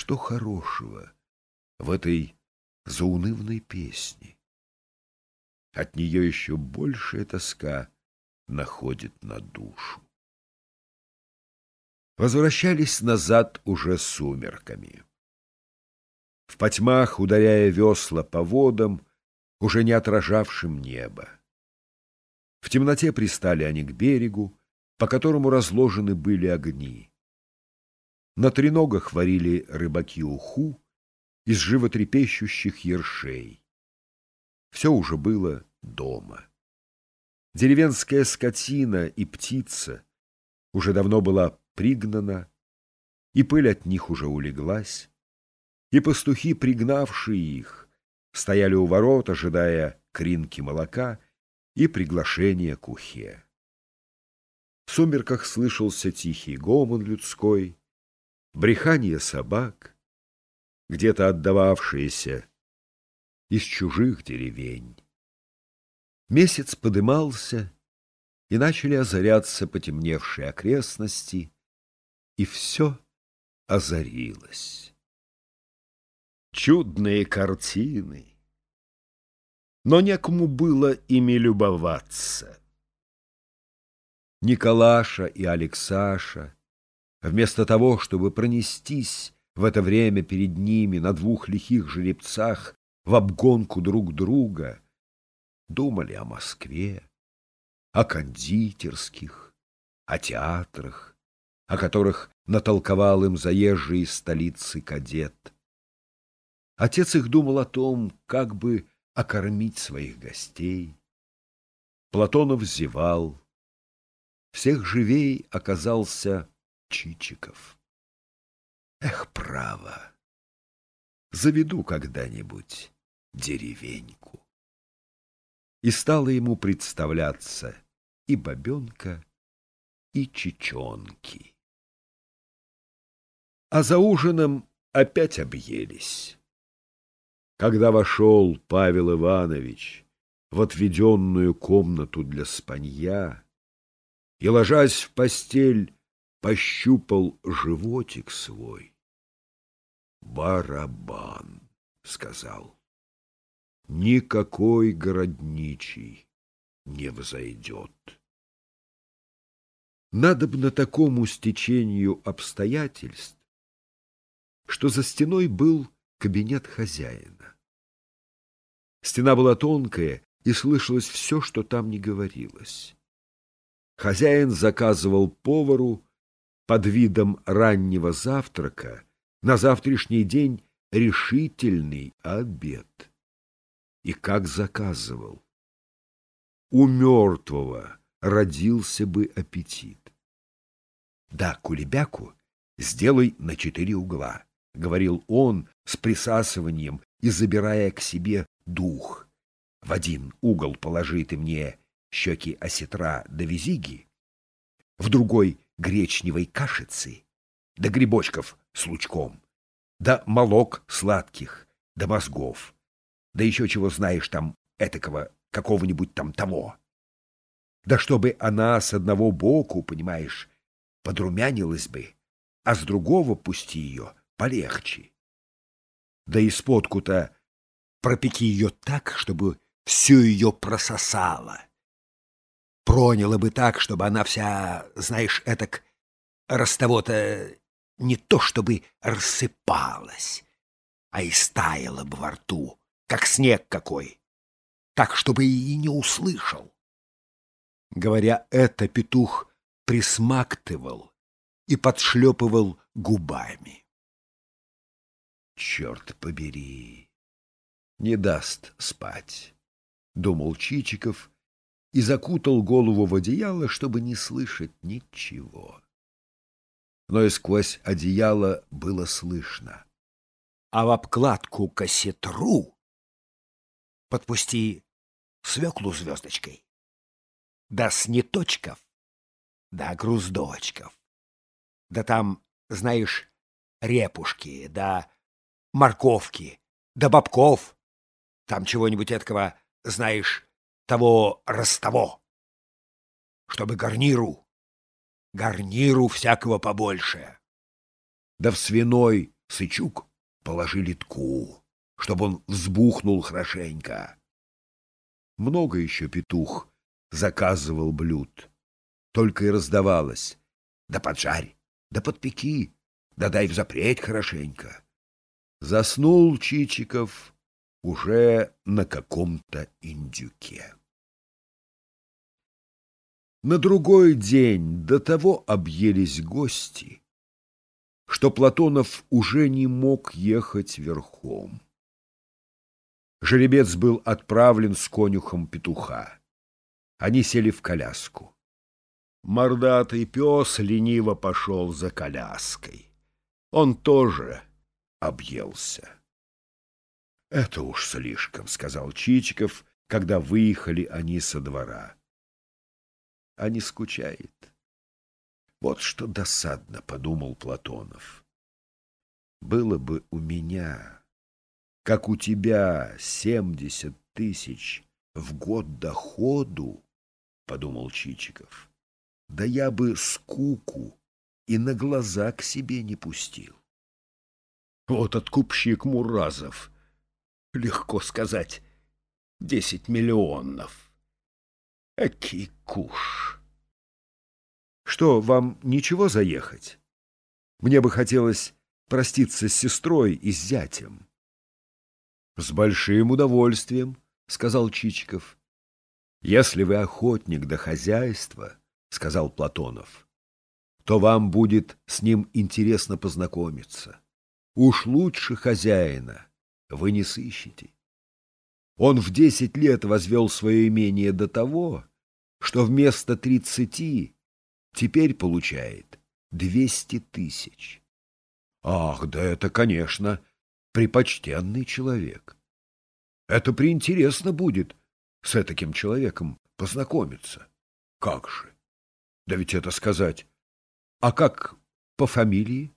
что хорошего в этой заунывной песне? От нее еще большая тоска находит на душу. Возвращались назад уже сумерками. В потьмах, ударяя весла по водам, уже не отражавшим небо. В темноте пристали они к берегу, по которому разложены были огни. На треногах варили рыбаки уху из животрепещущих ершей. Все уже было дома. Деревенская скотина и птица уже давно была пригнана, и пыль от них уже улеглась, и пастухи, пригнавшие их, стояли у ворот, ожидая кринки молока и приглашения к ухе. В сумерках слышался тихий гомон людской, брехание собак, где-то отдававшиеся из чужих деревень. Месяц подымался, и начали озаряться потемневшие окрестности, и все озарилось. Чудные картины, но некому было ими любоваться. Николаша и Алексаша, вместо того, чтобы пронестись в это время перед ними на двух лихих жеребцах в обгонку друг друга, думали о Москве, о кондитерских, о театрах, о которых натолковал им заезжий из столицы кадет. Отец их думал о том, как бы окормить своих гостей. Платонов зевал. Всех живей оказался Чичиков. Эх, право! Заведу когда-нибудь деревеньку. И стало ему представляться и бабенка, и чечонки. А за ужином опять объелись. Когда вошел Павел Иванович в отведенную комнату для спанья и, ложась в постель, пощупал животик свой, «Барабан», — сказал, — «никакой городничий не взойдет». Надобно такому стечению обстоятельств, что за стеной был кабинет хозяина. Стена была тонкая, и слышалось все, что там не говорилось. Хозяин заказывал повару под видом раннего завтрака на завтрашний день решительный обед. И как заказывал. У мертвого родился бы аппетит. Да, кулебяку сделай на четыре угла, — говорил он с присасыванием и забирая к себе дух. В один угол положи ты мне щеки осетра до визиги, в другой — гречневой кашицы, да грибочков с лучком, да молок сладких, да мозгов, да еще чего знаешь там этакого, какого-нибудь там того. Да чтобы она с одного боку, понимаешь, подрумянилась бы, а с другого пусти ее полегче. Да и сподку-то пропеки ее так, чтобы всю ее прососало. Проняло бы так, чтобы она вся, знаешь, этак ростовото не то чтобы рассыпалась, а и стаяла бы во рту, как снег какой, так, чтобы и не услышал. Говоря это, петух присмактывал и подшлепывал губами. Черт побери, не даст спать, — думал Чичиков и закутал голову в одеяло, чтобы не слышать ничего. Но и сквозь одеяло было слышно. А в обкладку кассетру подпусти свеклу звездочкой да сниточков, да груздочков, да там, знаешь, репушки, да морковки, да бобков, там чего-нибудь этого, знаешь, того ростово, чтобы гарниру, гарниру всякого побольше. Да в свиной Сычук, положи литку, чтобы он взбухнул хорошенько. Много еще петух заказывал блюд. Только и раздавалось. Да поджарь, да подпеки, да дай взапреть хорошенько. Заснул Чичиков уже на каком-то индюке. На другой день до того объелись гости, что Платонов уже не мог ехать верхом. Жеребец был отправлен с конюхом петуха. Они сели в коляску. Мордатый пес лениво пошел за коляской. Он тоже объелся. — Это уж слишком, — сказал Чичиков, когда выехали они со двора. — А не скучает. Вот что досадно, — подумал Платонов. Было бы у меня, как у тебя, семьдесят тысяч в год доходу, — подумал Чичиков, — да я бы скуку и на глаза к себе не пустил. Вот откупщик Муразов, легко сказать, десять миллионов. Экий куш! Что, вам ничего заехать? Мне бы хотелось проститься с сестрой и с зятем. — С большим удовольствием, — сказал Чичиков. — Если вы охотник до хозяйства, — сказал Платонов, — то вам будет с ним интересно познакомиться. Уж лучше хозяина вы не сыщете. Он в десять лет возвел свое имение до того, что вместо тридцати Теперь получает двести тысяч. Ах, да это, конечно, припочтенный человек. Это приинтересно будет с таким человеком познакомиться. Как же? Да ведь это сказать. А как по фамилии?